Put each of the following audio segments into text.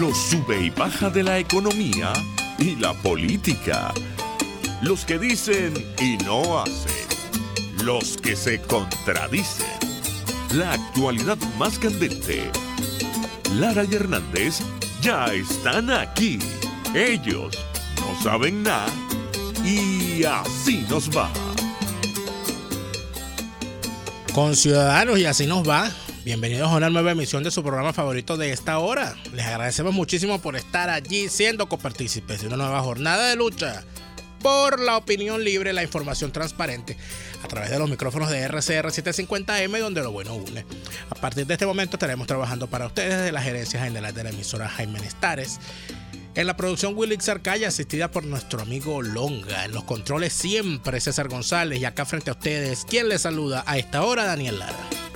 Los sube y baja de la economía y la política. Los que dicen y no hacen. Los que se contradicen. La actualidad más candente. Lara y Hernández ya están aquí. Ellos no saben nada y así nos va. Con Ciudadanos y así nos va. Bienvenidos a una nueva emisión de su programa favorito de esta hora. Les agradecemos muchísimo por estar allí siendo copartícipes de una nueva jornada de lucha por la opinión libre, la información transparente a través de los micrófonos de RCR 750M donde lo bueno une. A partir de este momento estaremos trabajando para ustedes desde la gerencia general de la emisora Jaime Nestares. En la producción Willix Arcaya, asistida por nuestro amigo Longa. En los controles siempre César González y acá frente a ustedes, quien les saluda a esta hora, Daniel Lara.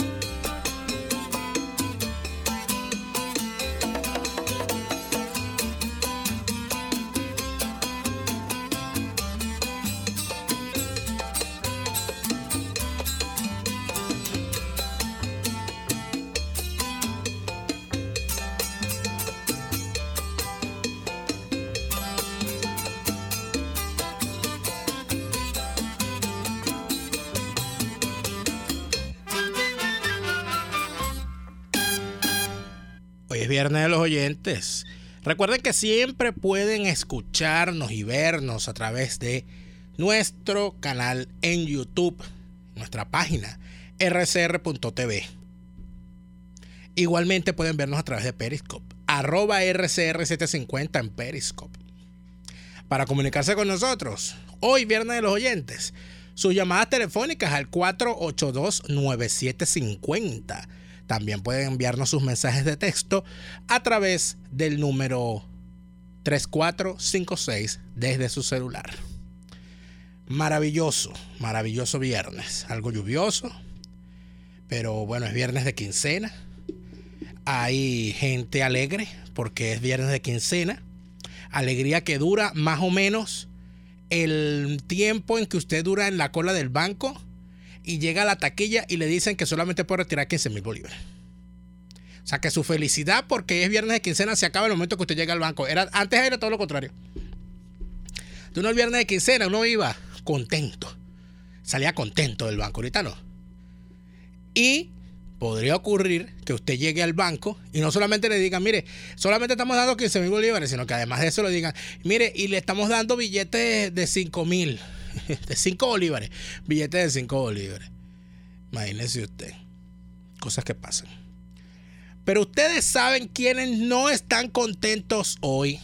Viernes de los oyentes. Recuerden que siempre pueden escucharnos y vernos a través de nuestro canal en YouTube, nuestra página rcr.tv. Igualmente pueden vernos a través de Periscope, arroba rcr750 en Periscope. Para comunicarse con nosotros, hoy viernes de los oyentes, sus llamadas telefónicas al 482-9750 también pueden enviarnos sus mensajes de texto a través del número 3456 desde su celular. Maravilloso, maravilloso viernes. Algo lluvioso, pero bueno, es viernes de quincena. Hay gente alegre porque es viernes de quincena. Alegría que dura más o menos el tiempo en que usted dura en la cola del banco y llega a la taquilla y le dicen que solamente puede retirar 15 mil bolívares. O sea que su felicidad porque es viernes de quincena se acaba en el momento que usted llega al banco. Era, antes era todo lo contrario. De uno el viernes de quincena uno iba contento. Salía contento del banco. Ahorita no. Y podría ocurrir que usted llegue al banco y no solamente le digan, mire, solamente estamos dando 15 mil bolívares, sino que además de eso le digan, mire, y le estamos dando billetes de 5 mil de 5 bolívares. Billetes de 5 bolívares. Imagínese usted. Cosas que pasan. Pero ustedes saben quiénes no están contentos hoy.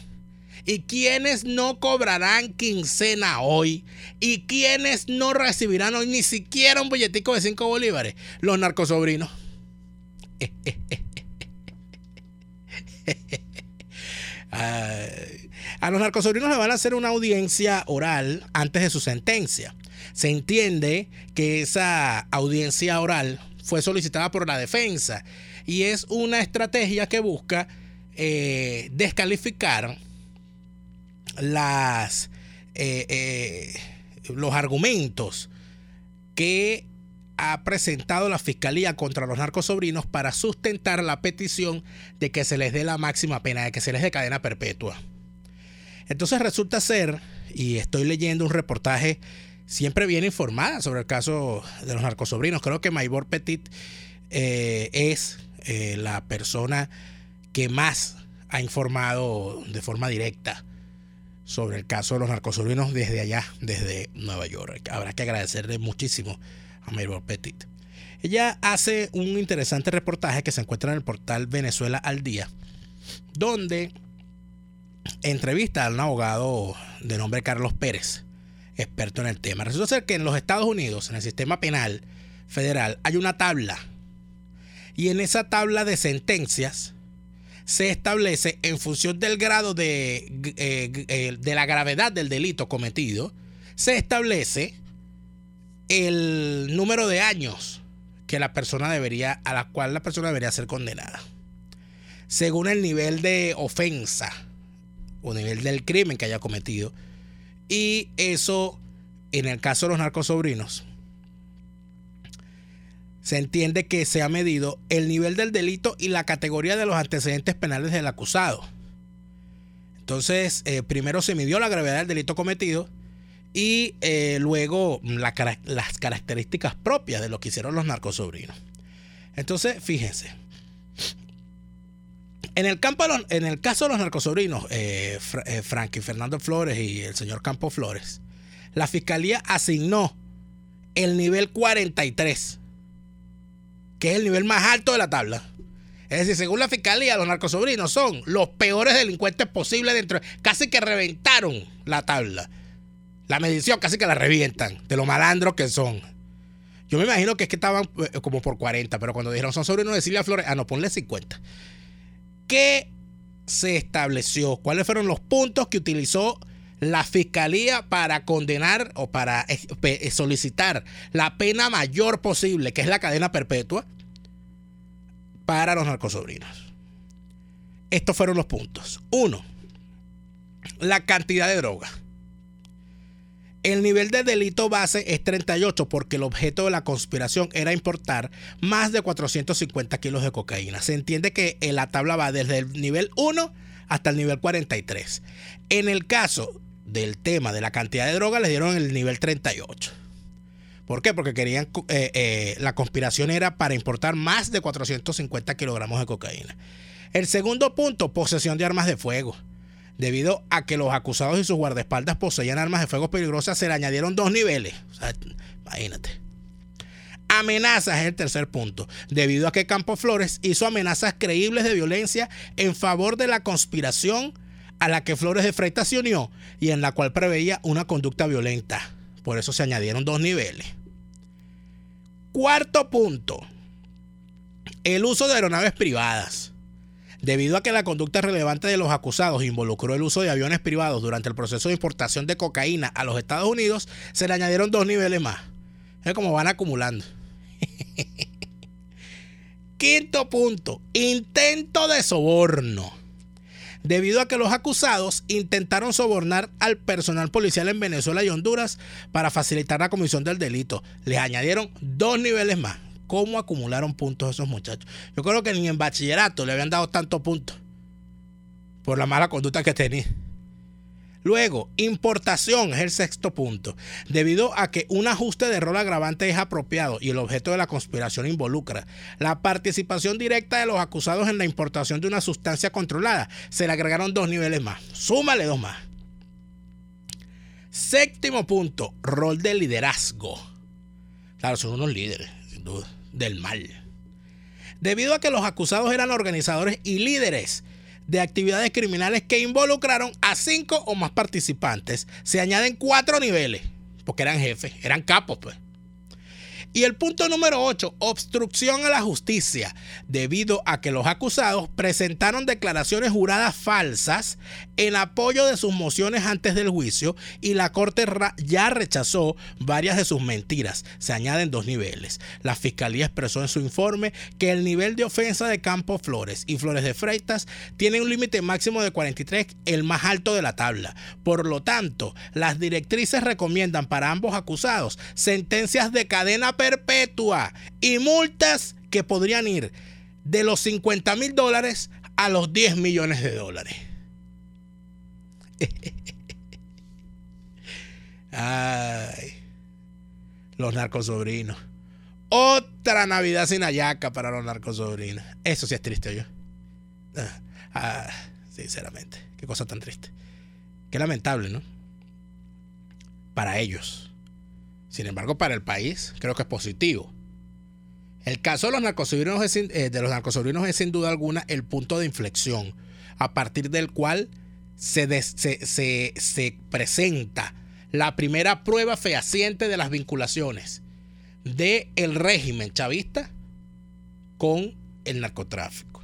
Y quiénes no cobrarán quincena hoy. Y quiénes no recibirán hoy ni siquiera un billetico de 5 bolívares. Los narcosobrinos. Ay. A los narcosobrinos le van a hacer una audiencia oral antes de su sentencia. Se entiende que esa audiencia oral fue solicitada por la defensa y es una estrategia que busca eh, descalificar las, eh, eh, los argumentos que ha presentado la Fiscalía contra los narcosobrinos para sustentar la petición de que se les dé la máxima pena, de que se les dé cadena perpetua. Entonces resulta ser, y estoy leyendo un reportaje siempre bien informada sobre el caso de los narcosobrinos. Creo que Maybor Petit eh, es eh, la persona que más ha informado de forma directa sobre el caso de los narcosobrinos desde allá, desde Nueva York. Habrá que agradecerle muchísimo a Maybor Petit. Ella hace un interesante reportaje que se encuentra en el portal Venezuela al Día, donde entrevista a un abogado de nombre Carlos Pérez, experto en el tema. Resulta ser que en los Estados Unidos, en el sistema penal federal, hay una tabla. Y en esa tabla de sentencias se establece en función del grado de, eh, eh, de la gravedad del delito cometido, se establece el número de años que la persona debería, a la cual la persona debería ser condenada. Según el nivel de ofensa o nivel del crimen que haya cometido. Y eso, en el caso de los narcosobrinos, se entiende que se ha medido el nivel del delito y la categoría de los antecedentes penales del acusado. Entonces, eh, primero se midió la gravedad del delito cometido y eh, luego las características propias de lo que hicieron los narcosobrinos. Entonces, fíjense. En el, caso de los narcosobrinos, eh, eh, Frankie Fernando Flores y el señor Campo Flores, la fiscalía asignó el nivel 43, que es el nivel más alto de la tabla. Es decir, según la fiscalía, los narcosobrinos son los peores delincuentes posibles dentro. Casi que reventaron la tabla. La medición casi que la revientan de lo malandros que son. Yo me imagino que es que estaban eh, como por 40, pero cuando dijeron son sobrinos de Silvia Flores, ah, no, ponle 50. ¿Qué se estableció? ¿Cuáles fueron los puntos que utilizó la fiscalía para condenar o para eh, eh, solicitar la pena mayor posible, que es la cadena perpetua, para los narcosobrinos? Estos fueron los puntos. Uno, la cantidad de droga. El nivel de delito base es 38 porque el objeto de la conspiración era importar más de 450 kilos de cocaína. Se entiende que la tabla va desde el nivel 1 hasta el nivel 43. En el caso del tema de la cantidad de droga, le dieron el nivel 38. ¿Por qué? Porque querían, eh, eh, la conspiración era para importar más de 450 kilogramos de cocaína. El segundo punto, posesión de armas de fuego. Debido a que los acusados y sus guardaespaldas poseían armas de fuego peligrosas, se le añadieron dos niveles. imagínate. Amenazas es el tercer punto, debido a que Campos Flores hizo amenazas creíbles de violencia en favor de la conspiración a la que Flores de Freitas se unió y en la cual preveía una conducta violenta. Por eso se añadieron dos niveles. Cuarto punto, el uso de aeronaves privadas. Debido a que la conducta relevante de los acusados involucró el uso de aviones privados durante el proceso de importación de cocaína a los Estados Unidos, se le añadieron dos niveles más. Es como van acumulando. Quinto punto, intento de soborno. Debido a que los acusados intentaron sobornar al personal policial en Venezuela y Honduras para facilitar la comisión del delito, les añadieron dos niveles más cómo acumularon puntos esos muchachos. Yo creo que ni en bachillerato le habían dado tantos puntos por la mala conducta que tenía. Luego, importación es el sexto punto. Debido a que un ajuste de rol agravante es apropiado y el objeto de la conspiración involucra la participación directa de los acusados en la importación de una sustancia controlada, se le agregaron dos niveles más. Súmale dos más. Séptimo punto, rol de liderazgo. Claro, son unos líderes, sin duda del mal. Debido a que los acusados eran organizadores y líderes de actividades criminales que involucraron a cinco o más participantes, se añaden cuatro niveles, porque eran jefes, eran capos, pues. Y el punto número 8, obstrucción a la justicia, debido a que los acusados presentaron declaraciones juradas falsas en apoyo de sus mociones antes del juicio y la Corte ya rechazó varias de sus mentiras. Se añaden dos niveles. La Fiscalía expresó en su informe que el nivel de ofensa de Campos Flores y Flores de Freitas tiene un límite máximo de 43, el más alto de la tabla. Por lo tanto, las directrices recomiendan para ambos acusados sentencias de cadena perpetua y multas que podrían ir de los 50 mil dólares a los 10 millones de dólares. Ay, los narcosobrinos. Otra Navidad sin ayaca para los narcosobrinos. Eso sí es triste, yo. Ah, ah, sinceramente, qué cosa tan triste. Qué lamentable, ¿no? Para ellos. Sin embargo, para el país creo que es positivo. El caso de los narcosobrinos es, eh, de los narcosobrinos es sin duda alguna el punto de inflexión a partir del cual se, se, presenta la primera prueba fehaciente de las vinculaciones del el régimen chavista con el narcotráfico.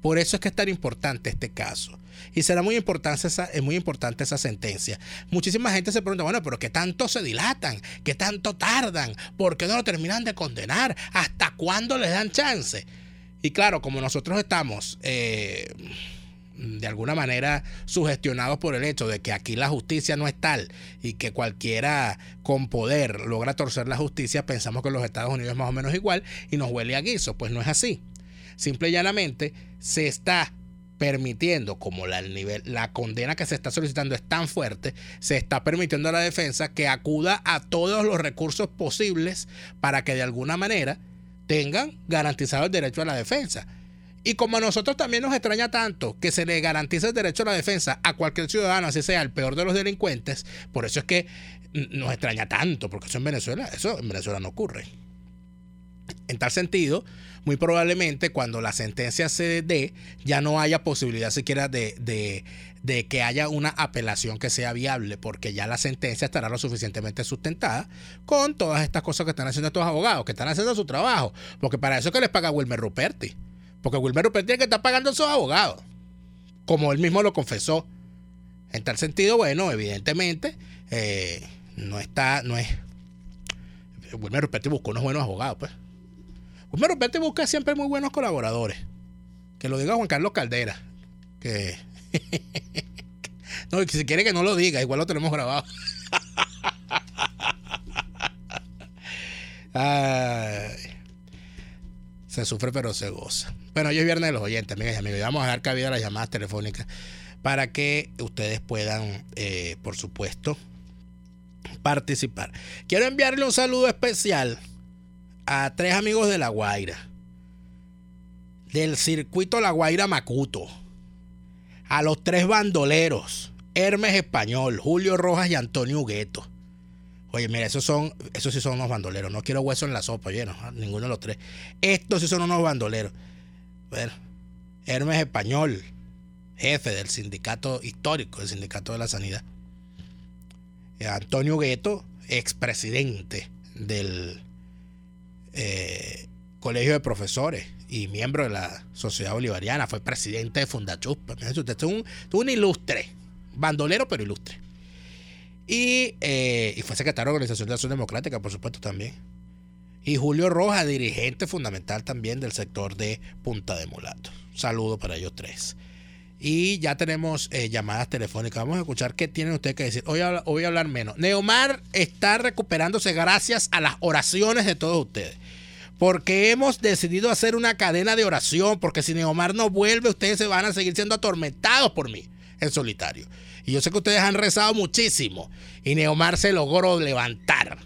Por eso es que es tan importante este caso. Y será muy importante esa, es muy importante esa sentencia. Muchísima gente se pregunta, bueno, pero ¿qué tanto se dilatan? ¿Qué tanto tardan? ¿Por qué no lo terminan de condenar? ¿Hasta cuándo les dan chance? Y claro, como nosotros estamos... Eh, de alguna manera sugestionados por el hecho de que aquí la justicia no es tal y que cualquiera con poder logra torcer la justicia, pensamos que los Estados Unidos es más o menos igual y nos huele a guiso. Pues no es así. Simple y llanamente se está permitiendo, como la, el nivel, la condena que se está solicitando es tan fuerte, se está permitiendo a la defensa que acuda a todos los recursos posibles para que de alguna manera tengan garantizado el derecho a la defensa. Y como a nosotros también nos extraña tanto que se le garantice el derecho a la defensa a cualquier ciudadano, así sea el peor de los delincuentes, por eso es que nos extraña tanto, porque eso en Venezuela, eso en Venezuela no ocurre. En tal sentido, muy probablemente cuando la sentencia se dé, ya no haya posibilidad siquiera de, de, de, que haya una apelación que sea viable, porque ya la sentencia estará lo suficientemente sustentada con todas estas cosas que están haciendo estos abogados, que están haciendo su trabajo, porque para eso es que les paga Wilmer Ruperti, porque Wilmer Ruperti tiene que estar pagando a esos abogados, como él mismo lo confesó. En tal sentido, bueno, evidentemente, eh, no está, no es. Wilmer Ruperti buscó unos buenos abogados, pues. Wilmer Ruperti busca siempre muy buenos colaboradores. Que lo diga Juan Carlos Caldera. Que. no, si quiere que no lo diga, igual lo tenemos grabado. Ay. Se sufre pero se goza. Bueno, hoy es viernes de los oyentes, amigas y amigos. Vamos a dar cabida a las llamadas telefónicas para que ustedes puedan, eh, por supuesto, participar. Quiero enviarle un saludo especial a tres amigos de La Guaira, del circuito La Guaira Macuto, a los tres bandoleros, Hermes Español, Julio Rojas y Antonio Hugueto. Oye, mira, esos son, esos sí son unos bandoleros. No quiero hueso en la sopa, oye, no, ninguno de los tres. Estos sí son unos bandoleros. Bueno, Hermes Español, jefe del sindicato histórico, del sindicato de la sanidad. Antonio Gueto, expresidente del eh, Colegio de Profesores y miembro de la Sociedad Bolivariana, fue presidente de Fundachuspa. Usted es un, un ilustre, bandolero pero ilustre. Y, eh, y, fue secretario de Organización de Acción Democrática, por supuesto, también. Y Julio Rojas, dirigente fundamental también del sector de Punta de Mulato. Saludo para ellos tres. Y ya tenemos eh, llamadas telefónicas. Vamos a escuchar qué tienen ustedes que decir. Hoy, hoy voy a hablar menos. Neomar está recuperándose gracias a las oraciones de todos ustedes. Porque hemos decidido hacer una cadena de oración. Porque si Neomar no vuelve, ustedes se van a seguir siendo atormentados por mí en solitario. Y yo sé que ustedes han rezado muchísimo. Y Neomar se logró levantar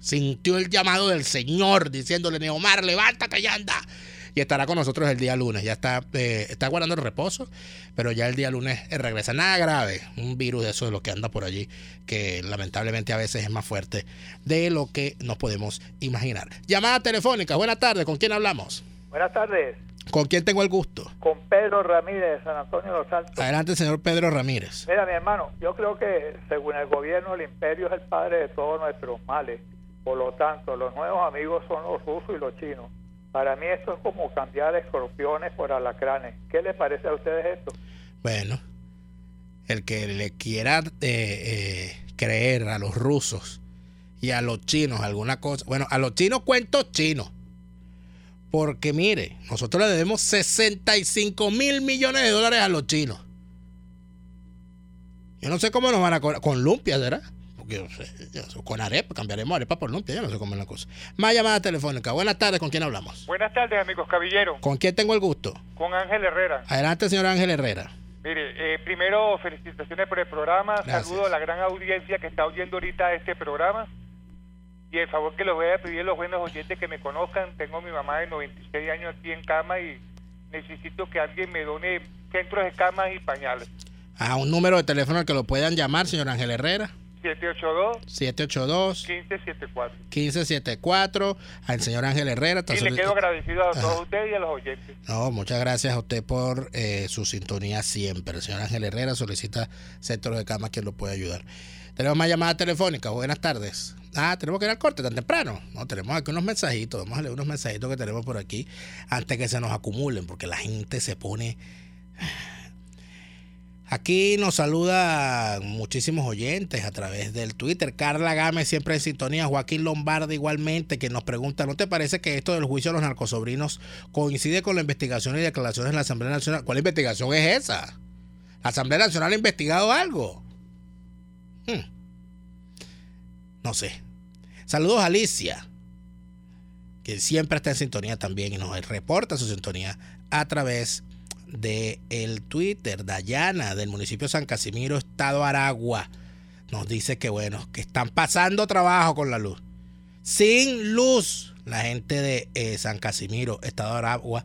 Sintió el llamado del Señor diciéndole, Neomar, levántate y anda. Y estará con nosotros el día lunes. Ya está, eh, está guardando el reposo, pero ya el día lunes regresa. Nada grave. Un virus de eso de lo que anda por allí, que lamentablemente a veces es más fuerte de lo que nos podemos imaginar. Llamada telefónica. Buenas tardes. ¿Con quién hablamos? Buenas tardes. ¿Con quién tengo el gusto? Con Pedro Ramírez de San Antonio de los Altos. Adelante, señor Pedro Ramírez. Mira, mi hermano, yo creo que según el gobierno el imperio es el padre de todos nuestros males. Por lo tanto, los nuevos amigos son los rusos y los chinos. Para mí esto es como cambiar escorpiones por alacranes. ¿Qué les parece a ustedes esto? Bueno, el que le quiera eh, eh, creer a los rusos y a los chinos alguna cosa. Bueno, a los chinos cuentos chinos. Porque mire, nosotros le debemos 65 mil millones de dólares a los chinos. Yo no sé cómo nos van a cobrar. Con lumpia, ¿verdad? Porque yo sé, yo con arepa, cambiaremos arepa por lumpia, yo no sé cómo es la cosa. Más llamada telefónica. Buenas tardes, ¿con quién hablamos? Buenas tardes, amigos cabilleros. ¿Con quién tengo el gusto? Con Ángel Herrera. Adelante, señor Ángel Herrera. Mire, eh, primero felicitaciones por el programa. Gracias. Saludo a la gran audiencia que está oyendo ahorita este programa. Y el favor que les voy a pedir a los buenos oyentes que me conozcan. Tengo a mi mamá de 96 años aquí en cama y necesito que alguien me done centros de camas y pañales. A un número de teléfono al que lo puedan llamar, señor Ángel Herrera. 782 782 1574. 1574 al señor Ángel Herrera. Y le quedo agradecido a todos ustedes y a los oyentes. No, muchas gracias a usted por eh, su sintonía siempre. El señor Ángel Herrera solicita centro de cama quien lo puede ayudar. Tenemos más llamadas telefónicas. Buenas tardes. Ah, tenemos que ir al corte tan temprano. No, tenemos aquí unos mensajitos. Vamos a leer unos mensajitos que tenemos por aquí antes que se nos acumulen, porque la gente se pone. Aquí nos saluda muchísimos oyentes a través del Twitter. Carla Gámez siempre en sintonía. Joaquín Lombardi igualmente que nos pregunta, ¿no te parece que esto del juicio de los narcosobrinos coincide con la investigación y declaraciones de la Asamblea Nacional? ¿Cuál investigación es esa? ¿La Asamblea Nacional ha investigado algo? Hmm. No sé. Saludos a Alicia, que siempre está en sintonía también y nos reporta su sintonía a través de el Twitter, Dayana, del municipio de San Casimiro, Estado Aragua, nos dice que bueno, que están pasando trabajo con la luz. Sin luz, la gente de eh, San Casimiro, Estado Aragua,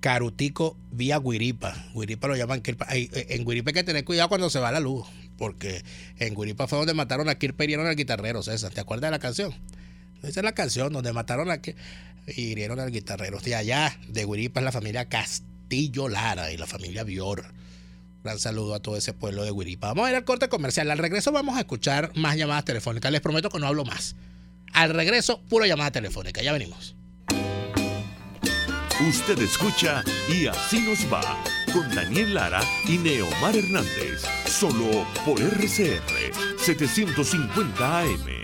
Carutico, vía Guiripa. Guiripa lo llaman. Eh, en Guiripa hay que tener cuidado cuando se va la luz, porque en Guiripa fue donde mataron a Kirpa y al guitarrero, César. ¿Te acuerdas de la canción? Esa es la canción donde mataron a Kirpa y hirieron al guitarrero. De allá, de Guiripa, es la familia Castillo Lara y la familia Bior. Gran saludo a todo ese pueblo de Guiripa. Vamos a ir al corte comercial. Al regreso vamos a escuchar más llamadas telefónicas. Les prometo que no hablo más. Al regreso, pura llamada telefónica. Ya venimos. Usted escucha y así nos va con Daniel Lara y Neomar Hernández. Solo por RCR 750 AM.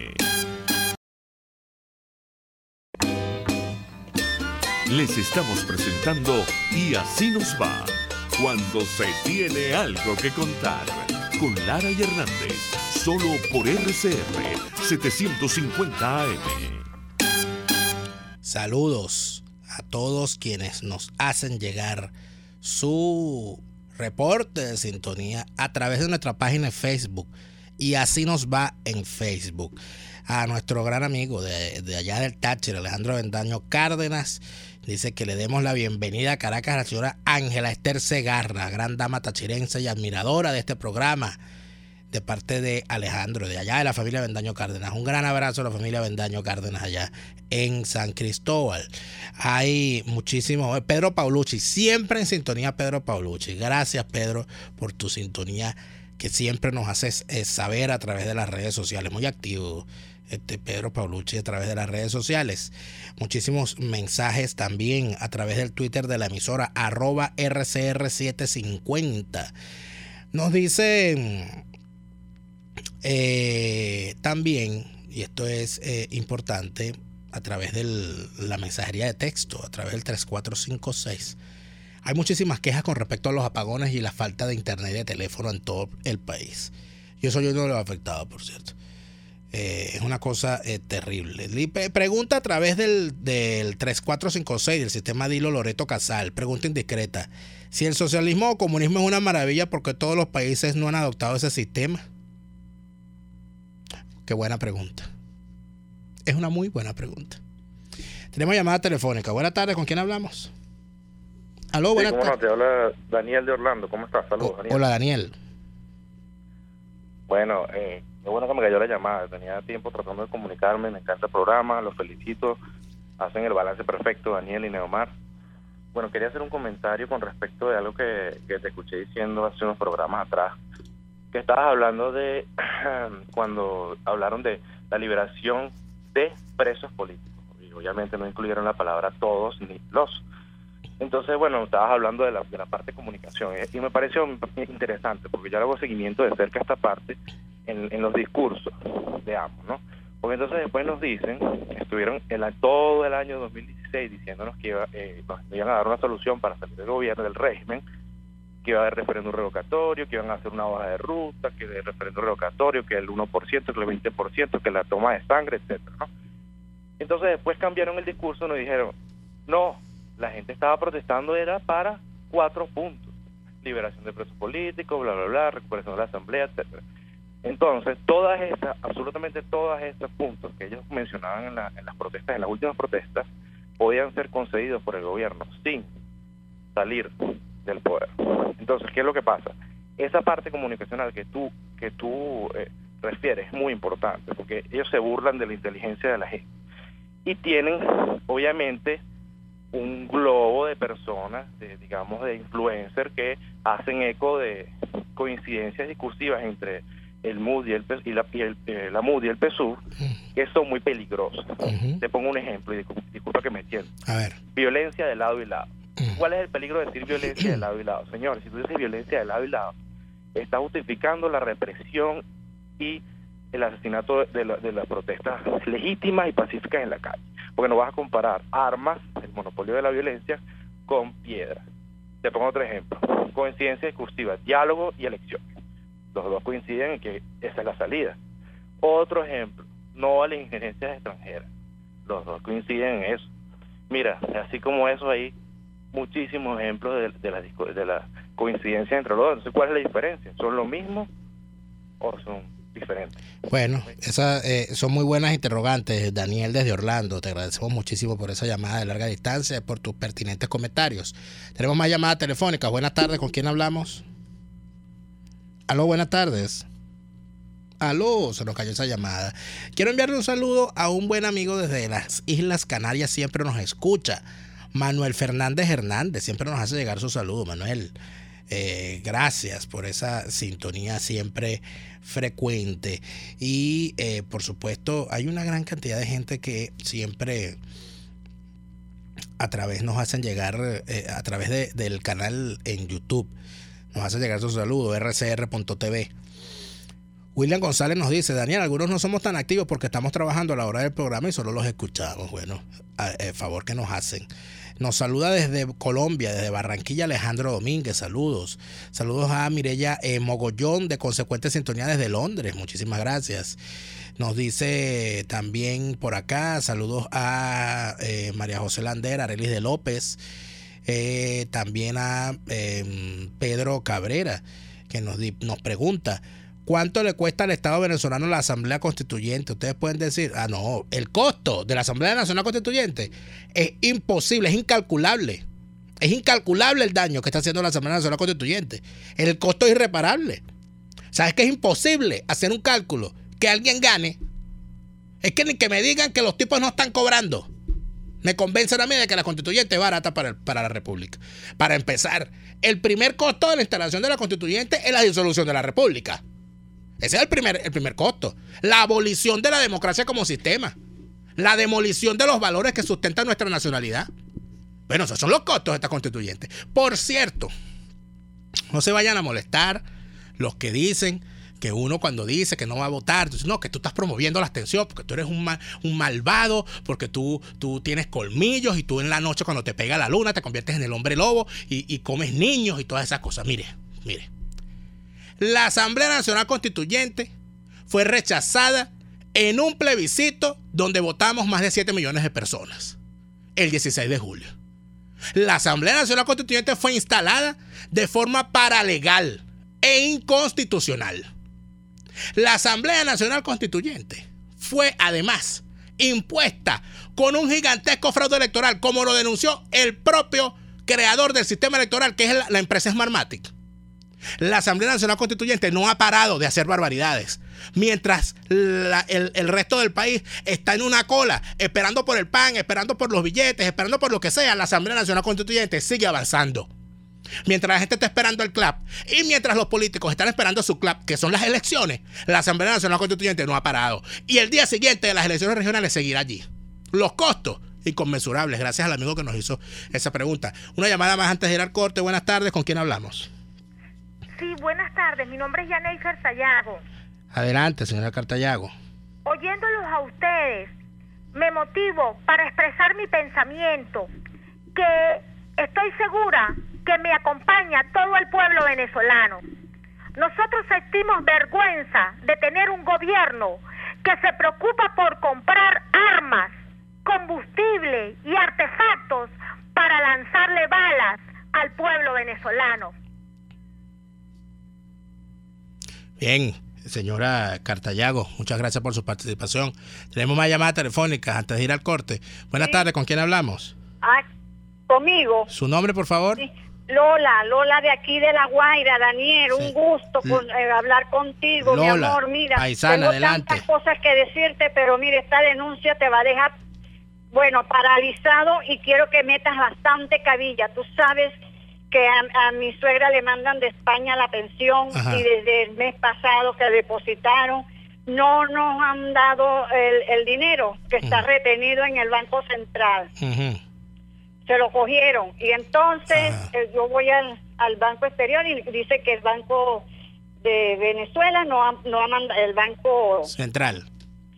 Les estamos presentando Y así nos va cuando se tiene algo que contar. Con Lara y Hernández, solo por RCR 750 AM. Saludos a todos quienes nos hacen llegar su reporte de sintonía a través de nuestra página de Facebook. Y así nos va en Facebook. A nuestro gran amigo de, de allá del Táchira, Alejandro Vendaño Cárdenas Dice que le demos la bienvenida a Caracas a la señora Ángela Esther Segarra, gran dama tachirense y admiradora de este programa, de parte de Alejandro, de allá de la familia Vendaño Cárdenas. Un gran abrazo a la familia Vendaño Cárdenas allá en San Cristóbal. Hay muchísimo. Pedro Paulucci, siempre en sintonía, Pedro Paulucci. Gracias, Pedro, por tu sintonía que siempre nos haces eh, saber a través de las redes sociales. Muy activo este Pedro Paulucci a través de las redes sociales. Muchísimos mensajes también a través del Twitter de la emisora arroba RCR750. Nos dicen eh, también, y esto es eh, importante, a través de la mensajería de texto, a través del 3456. Hay muchísimas quejas con respecto a los apagones y la falta de internet y de teléfono en todo el país. Yo no lo he afectado, por cierto. Eh, es una cosa eh, terrible. Pregunta a través del, 3456 del sistema Dilo Loreto Casal. Pregunta indiscreta. Si el socialismo o comunismo es una maravilla, ¿por qué todos los países no han adoptado ese sistema? Qué buena pregunta. Es una muy buena pregunta. Tenemos llamada telefónica. Buenas tardes, ¿con quién hablamos? Aló, buenas tardes. te habla Daniel de Orlando. ¿Cómo estás? Saludos, Daniel. Hola, Daniel. Bueno, eh, Qué bueno que me cayó la llamada. Tenía tiempo tratando de comunicarme. Me encanta el programa. Los felicito. Hacen el balance perfecto, Daniel y Neomar. Bueno, quería hacer un comentario con respecto de algo que, te escuché diciendo hace unos programas atrás. Que estabas hablando de cuando hablaron de la liberación de presos políticos. Obviamente no incluyeron la palabra todos ni los. Entonces, bueno, estabas hablando de la, de la parte de comunicación y me pareció interesante porque yo hago seguimiento de cerca a esta parte en, los discursos de ambos, ¿no? Porque entonces después nos dicen, estuvieron todo el año 2016 diciéndonos que iba, eh, nos iban a dar una solución para salir del gobierno, del régimen, que iba a haber referéndum revocatorio, que iban a hacer una hoja de ruta, que el referéndum revocatorio, que el 1%, que el 20%, que la toma de sangre, etcétera, ¿no? Entonces después cambiaron el discurso nos dijeron, no, la gente estaba protestando era para cuatro puntos, liberación de presos políticos, bla, bla, bla, recuperación de la asamblea, etcétera. Entonces, todas estas, absolutamente todos estos puntos que ellos mencionaban en, las protestas, en las últimas protestas, podían ser concedidos por el gobierno sin salir del poder. Entonces, ¿qué es lo que pasa? Esa parte comunicacional que tú que tú eh, refieres es muy importante porque ellos se burlan de la inteligencia de la gente y tienen, obviamente, un globo de personas, de, digamos, de influencers que hacen eco de coincidencias discursivas entre el MUD y, el, y, la, y el, eh, la MUD y el PSUR, que son muy peligrosos. Te pongo un ejemplo, y disculpa que me entiendas. A ver. Violencia de lado y lado. ¿Cuál es el peligro de decir violencia de lado y lado? Señores, si tú dices violencia de lado y lado, estás justificando la represión y el asesinato de, de las protestas legítimas y pacíficas en la calle. Porque no vas a comparar armas, el monopolio de la violencia, con piedras. Te pongo otro ejemplo. Coincidencia discursiva, diálogo y elecciones los dos coinciden en que esa es la salida. Otro ejemplo, no a las injerencias extranjeras. Los dos coinciden en eso. Mira, así como eso ahí, muchísimos ejemplos de, de, de la coincidencia entre los dos. Entonces, ¿cuál es la diferencia? ¿Son lo mismo o son diferentes? Bueno, esas eh, son muy buenas interrogantes, Daniel desde Orlando. Te agradecemos muchísimo por esa llamada de larga distancia y por tus pertinentes comentarios. Tenemos más llamadas telefónicas. Buenas tardes, ¿con quién hablamos? Aló, buenas tardes. Aló, se nos cayó esa llamada. Quiero enviarle un saludo a un buen amigo desde las Islas Canarias, siempre nos escucha. Manuel Fernández Hernández, siempre nos hace llegar su saludo, Manuel. Eh, gracias por esa sintonía siempre frecuente. Y eh, por supuesto, hay una gran cantidad de gente que siempre a través nos hacen llegar, eh, a través del canal en YouTube, nos hace llegar su saludo, rcr.tv. William González nos dice, Daniel, algunos no somos tan activos porque estamos trabajando a la hora del programa y solo los escuchamos. Bueno, el favor que nos hacen. Nos saluda desde Colombia, desde Barranquilla, Alejandro Domínguez. Saludos. Saludos a Mirella eh, Mogollón de Consecuente Sintonía desde Londres. Muchísimas gracias. Nos dice también por acá, saludos a eh, María José Landera, Arelis de López, eh, también a em, Pedro Cabrera, que nos, nos pregunta, ¿Cuánto le cuesta al Estado venezolano la Asamblea Constituyente? Ustedes pueden decir, ah, no, el costo de la Asamblea Nacional Constituyente es imposible, es incalculable. Es incalculable el daño que está haciendo la Asamblea Nacional Constituyente. El costo es irreparable. ¿Sabes que es imposible hacer un cálculo que alguien gane? Es que ni que me digan que los tipos no están cobrando. Me convencen a mí de que la constituyente es barata para, para la República. Para empezar, el primer costo de la instalación de la constituyente es la disolución de la República. Ese es el primer, el primer costo. La abolición de la democracia como sistema. La demolición de los valores que sustentan nuestra nacionalidad. Bueno, esos son los costos de esta constituyente. Por cierto, no se vayan a molestar los que dicen que uno cuando dice que no va a votar, no, que tú estás promoviendo la abstención porque tú eres un, un malvado, porque tú, tú tienes colmillos y tú en la noche cuando te pega la luna te conviertes en el hombre lobo y comes niños y todas esas cosas. Mire, mire. La Asamblea Nacional Constituyente fue rechazada en un plebiscito donde votamos más de 7 millones de personas, el 16 de julio. La Asamblea Nacional Constituyente fue instalada de forma paralegal e inconstitucional. La Asamblea Nacional Constituyente fue además impuesta con un gigantesco fraude electoral, como lo denunció el propio creador del sistema electoral, que es la, empresa Smartmatic. La Asamblea Nacional Constituyente no ha parado de hacer barbaridades. Mientras el, resto del país está en una cola, esperando por el pan, esperando por los billetes, esperando por lo que sea, la Asamblea Nacional Constituyente sigue avanzando. Mientras la gente está esperando el CLAP y mientras los políticos están esperando su CLAP, que son las elecciones, la Asamblea Nacional Constituyente no ha parado. Y el día siguiente de las elecciones regionales seguirá allí. Los costos inconmensurables, gracias al amigo que nos hizo esa pregunta. Una llamada más antes de ir al corte. Buenas tardes, ¿con quién hablamos? Buenas tardes. Mi nombre es Yaneifer Sayago. Adelante, señora Cartallago. Oyéndolos a ustedes, me motivo para expresar mi pensamiento, que estoy segura que me acompaña todo el pueblo venezolano. Nosotros sentimos vergüenza de tener un gobierno que se preocupa por comprar armas, combustible y artefactos para lanzarle balas al pueblo venezolano. Bien, señora Cartallago, muchas gracias por su participación. Tenemos más llamadas telefónicas antes de ir al corte. Buenas tardes, ¿con quién hablamos? Ah, conmigo. ¿Su nombre, por favor? Lola, Lola de aquí de La Guaira, Daniel, un gusto eh, hablar contigo, mi amor. Mira, paisana, tengo tantas cosas que decirte, pero mire, esta denuncia te va a dejar, bueno, paralizado y quiero que metas bastante cabilla. Tú sabes que a, mi suegra le mandan de España la pensión y desde el mes pasado que depositaron no nos han dado el, dinero que está retenido en el Banco Central. Se lo cogieron y entonces eh, yo voy al, al, Banco Exterior y dice que el Banco de Venezuela no ha, no ha mandado, el Banco Central.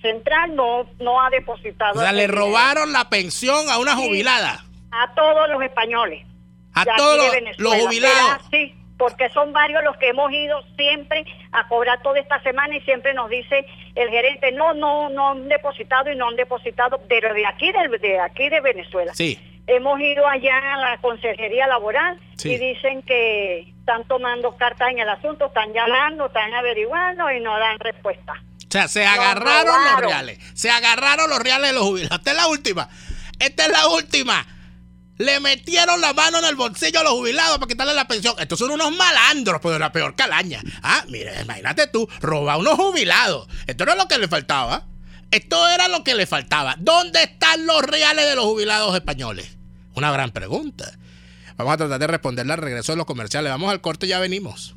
Central no, no ha depositado. O sea, le robaron la pensión a una jubilada. a todos los españoles. A todos los, jubilados. Sí, porque son varios los que hemos ido siempre a cobrar toda esta semana y siempre nos dice el gerente, no, no, no han depositado y no han depositado, pero de aquí de, de aquí de Venezuela. Sí. hemos ido allá a la consejería laboral Sí. y dicen que están tomando cartas en el asunto, están llamando, están averiguando y no dan respuesta. O sea, se agarraron los reales. Se agarraron los reales de los jubilados. Esta es la última. Esta es la última. Le metieron la mano en el bolsillo a los jubilados para quitarle la pensión. Estos son unos malandros, pero la peor calaña. Ah, mira, imagínate tú, roba a unos jubilados. Esto era lo que le faltaba. Esto era lo que le faltaba. ¿Dónde están los reales de los jubilados españoles? Una gran pregunta. Vamos a tratar de responderla al regreso de los comerciales. Vamos al corte y ya venimos.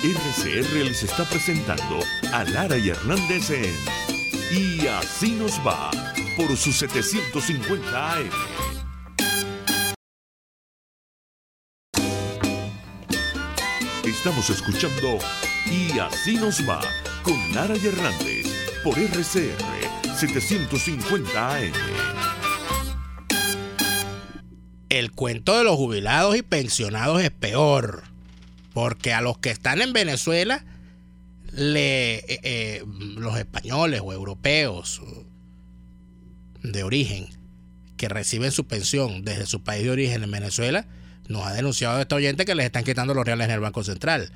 RCR les está presentando a Lara y Hernández Y así nos va por sus 750 AM. Estamos escuchando Y así nos va con Lara y Hernández por RCR 750 AM. el cuento de los jubilados y pensionados es peor. Porque a los que están en Venezuela, le, eh, eh, los españoles o europeos de origen que reciben su pensión desde su país de origen en Venezuela, nos ha denunciado este oyente que les están quitando los reales en el Banco Central.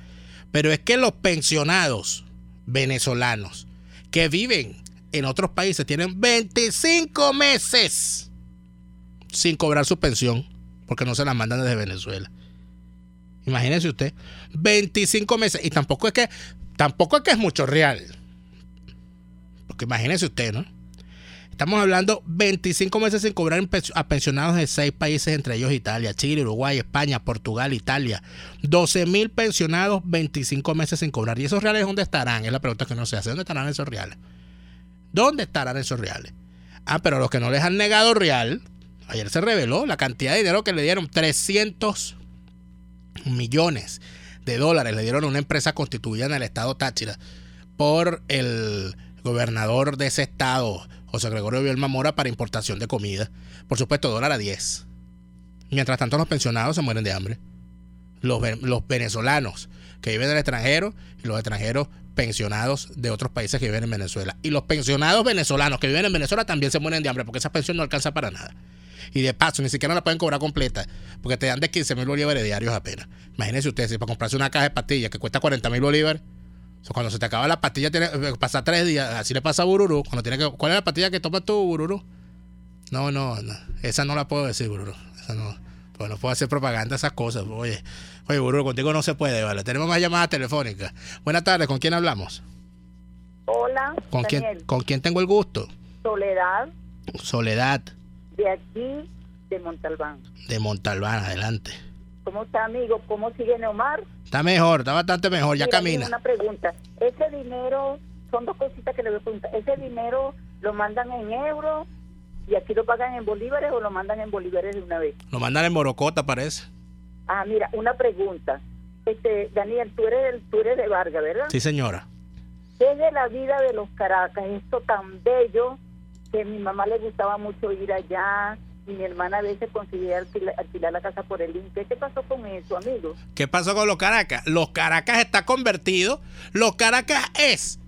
Pero es que los pensionados venezolanos que viven en otros países tienen 25 meses sin cobrar su pensión porque no se la mandan desde Venezuela. Imagínese usted, 25 meses y tampoco es que tampoco es que es mucho real. Porque imagínese usted, ¿no? Estamos hablando 25 meses sin cobrar a pensionados de seis países, entre ellos Italia, Chile, Uruguay, España, Portugal, Italia. 12 mil pensionados, 25 meses sin cobrar. ¿Y esos reales dónde estarán? Es la pregunta que no se hace. ¿Dónde estarán esos reales? ¿Dónde estarán esos reales? Ah, pero los que no les han negado real, ayer se reveló la cantidad de dinero que le dieron, 300 millones de dólares le dieron a una empresa constituida en el estado Táchira por el gobernador de ese estado, José Gregorio Bielma Mora, para importación de comida. Por supuesto, dólar a 10. Mientras tanto, los pensionados se mueren de hambre. Los, los venezolanos que viven en el extranjero y los extranjeros pensionados de otros países que viven en Venezuela. Y los pensionados venezolanos que viven en Venezuela también se mueren de hambre porque esa pensión no alcanza para nada. Y de paso, ni siquiera la pueden cobrar completa, porque te dan de 15 mil bolívares diarios apenas. Imagínense ustedes, si para comprarse una caja de pastillas que cuesta 40 mil bolívares, cuando se te acaba la pastilla, tiene eh, pasa tres días, así le pasa a Bururu. Cuando tiene que, ¿Cuál es la pastilla que tomas tú, Bururu? No, no, no, esa no la puedo decir, Bururu. Esa no, pues no puedo hacer propaganda esas cosas. Oye, oye, Bururu, contigo no se puede, ¿vale? Tenemos más llamadas telefónicas. Buenas tardes, ¿con quién hablamos? Hola, ¿Con quién. ¿Con quién tengo el gusto? Soledad, Soledad, de aquí, de Montalbán. de Montalbán, adelante. ¿Cómo está, amigo? ¿Cómo sigue Neomar? Está mejor, está bastante mejor, ya Mira, camina. Una pregunta. Ese dinero, son dos cositas que le voy a preguntar. ¿Ese dinero lo mandan en euros y aquí lo pagan en bolívares o lo mandan en bolívares de una vez? Lo mandan en Morocota, parece. Ah, mira, una pregunta. Este, Daniel, tú eres, tú eres de Vargas, ¿verdad? Sí, señora. ¿Qué es de la vida de los Caracas? Esto tan bello que a mi mamá le gustaba mucho ir allá y mi hermana a veces conseguía alquilar, la casa por el INPE. ¿Qué pasó con eso, amigo? ¿Qué pasó con los Caracas? Los Caracas está convertido. Los Caracas es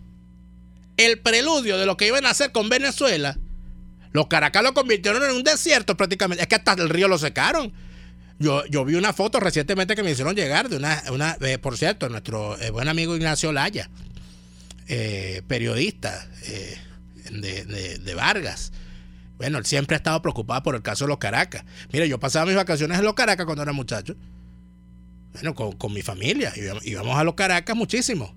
el preludio de lo que iban a hacer con Venezuela. Los Caracas lo convirtieron en un desierto prácticamente. Es que hasta el río lo secaron. Yo, yo vi una foto recientemente que me hicieron llegar de una, una eh, por cierto, nuestro eh, buen amigo Ignacio Laya, eh, periodista de- de Vargas. Bueno, él siempre ha estado preocupado por el caso de los Caracas. Mire, yo pasaba mis vacaciones en los Caracas cuando era muchacho. Bueno, con, con mi familia. Íbamos, a los Caracas muchísimo.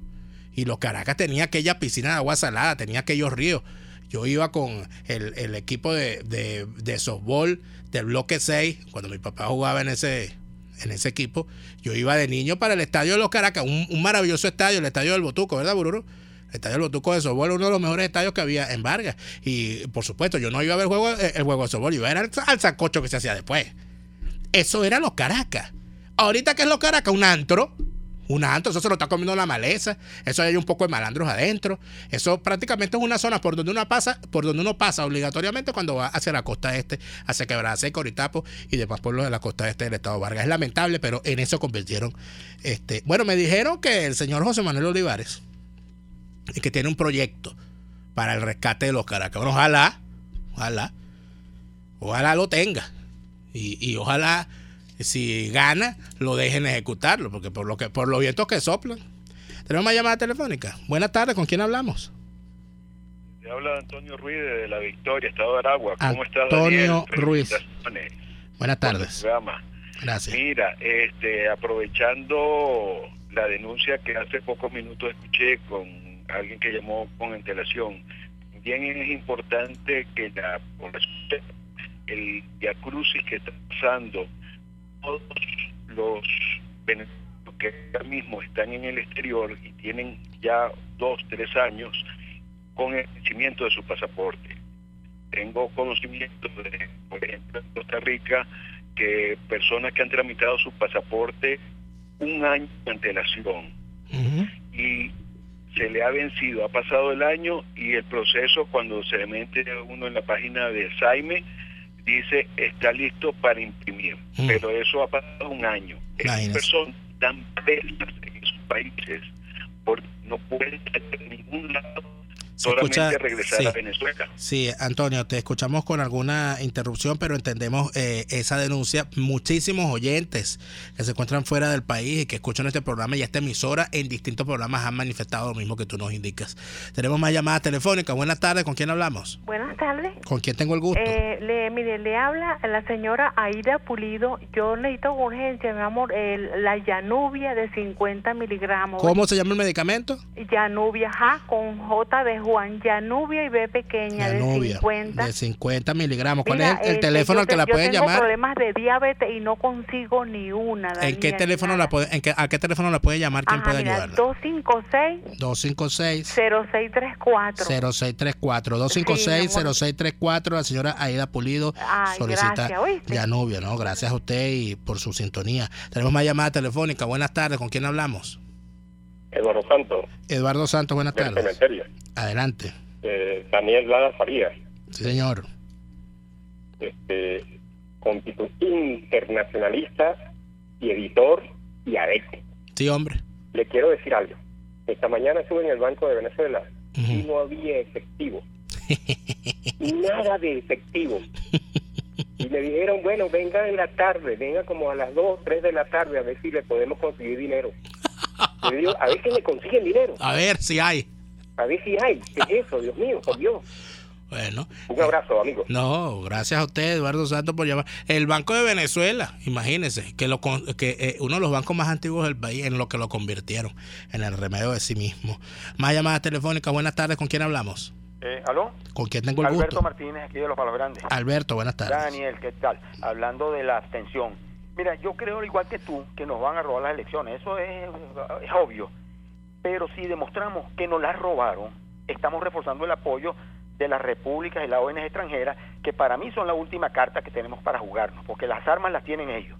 Y los Caracas tenía aquella piscina de agua salada, tenía aquellos ríos. Yo iba con el, el equipo de, de, de softball del bloque 6, cuando mi papá jugaba en ese, en ese equipo. Yo iba de niño para el estadio de los Caracas, un, un maravilloso estadio, el estadio del Botuco, ¿verdad, Bururu? El estadio del Botuco de softball, uno de los mejores estadios que había en Vargas. Y por supuesto, yo no iba a ver el juego, el juego de yo iba a ver al, sacocho que se hacía después. Eso era los Caracas. Ahorita, ¿qué es los Caracas? Un antro. Un antro, eso se lo está comiendo la maleza. Eso hay un poco de malandros adentro. Eso prácticamente es una zona por donde uno pasa, por donde uno pasa obligatoriamente cuando va hacia la costa este, hacia Quebrada Seca, Coritapo y demás pueblos de la costa este del estado de Vargas. Es lamentable, pero en eso convirtieron. Este, bueno, me dijeron que el señor José Manuel Olivares, que tiene un proyecto para el rescate de los Caracas. Bueno, ojalá, ojalá. Ojalá lo tenga. Y, y ojalá, si gana, lo dejen ejecutarlo, porque por, lo que, por los vientos que soplan. Tenemos una llamada telefónica. Buenas tardes, ¿con quién hablamos? Te habla Antonio Ruiz de La Victoria, Estado de Aragua. ¿Cómo estás, Antonio Daniel? Ruiz. Buenas tardes. Gracias. Mira, este, aprovechando la denuncia que hace pocos minutos escuché con alguien que llamó con antelación, también es importante que la población el diacrucis que está pasando todos los venezolanos que ahora mismo están en el exterior y tienen ya dos, tres años con el vencimiento de su pasaporte. Tengo conocimiento de, por ejemplo, en Costa Rica, que personas que han tramitado su pasaporte un año de antelación. Y se le ha vencido, ha pasado el año y el proceso cuando se le mete uno en la página de Saime dice está listo para imprimir, Mm. pero eso ha pasado un año. Imagínese. personas dan presas en sus países porque no pueden salir a ningún lado, solamente escucha- regresar sí. a Venezuela. Sí, Antonio, te escuchamos con alguna interrupción, pero entendemos eh, esa denuncia. Muchísimos oyentes que se encuentran fuera del país y que escuchan este programa y esta emisora en distintos programas han manifestado lo mismo que tú nos indicas. Tenemos más llamadas telefónicas. Buenas tardes, ¿con quién hablamos? Buenas tardes. ¿Con quién tengo el gusto? Eh, le, mire, le habla la señora Aida Pulido. Yo necesito urgencia, mi amor, el- la Yanubia de 50 miligramos. ¿Cómo se llama el medicamento? Yanubia, ja, con J de Juan. Yanubia y B pequeña de Januvia, 50. de 50 miligramos. ¿Cuál Mira, es el, el este, teléfono yo al que te- la yo pueden tengo llamar? problemas de diabetes y no consigo ni una. ¿En qué Daniel, teléfono la puede, en qué- ¿A qué teléfono la puede llamar? ¿Quién Ajá, puede mira, ayudarla? 256 256 0634. 0634 256 0634 la señora Aida Pulido Ay, solicita gracias, ¿oíste? ya novio, ¿no? Gracias a usted y por su sintonía. Tenemos más llamada telefónica. Buenas tardes, ¿con quién hablamos? Eduardo Santos, Eduardo Santos, buenas del tardes. cementerio. Adelante. Eh, Daniel Lara Farías, Sí, señor. este, internacionalista y editor y adecto. Sí, hombre. Le quiero decir algo. Esta mañana estuve en el Banco de Venezuela y no había efectivo. Nada de efectivo. Y me dijeron, bueno, venga en la tarde, venga como a las 2 3 de la tarde a ver si le podemos conseguir dinero. Yo digo, a ver si le consiguen dinero, A ver si hay. a ver si hay. ¿Qué es eso, Dios mío, por Dios? Bueno. Un abrazo, amigo. No, gracias a usted, Eduardo Santos, por llamar. El Banco de Venezuela, imagínense, que, lo, con- que eh, uno de los bancos más antiguos del país, en lo que lo convirtieron, en el remedio de sí mismo. Más llamadas telefónicas. Buenas tardes, ¿con quién hablamos? Eh, ¿Aló? ¿Con quién tengo el Alberto gusto? Martínez, aquí de Los Palos Grandes. Alberto, buenas tardes. Daniel, ¿qué tal? Hablando de la abstención. Mira, yo creo, igual que tú, que nos van a robar las elecciones. Eso es, es obvio. Pero si demostramos que nos las robaron, estamos reforzando el apoyo de las repúblicas y las ONG extranjeras, que para mí son la última carta que tenemos para jugarnos, porque las armas las tienen ellos.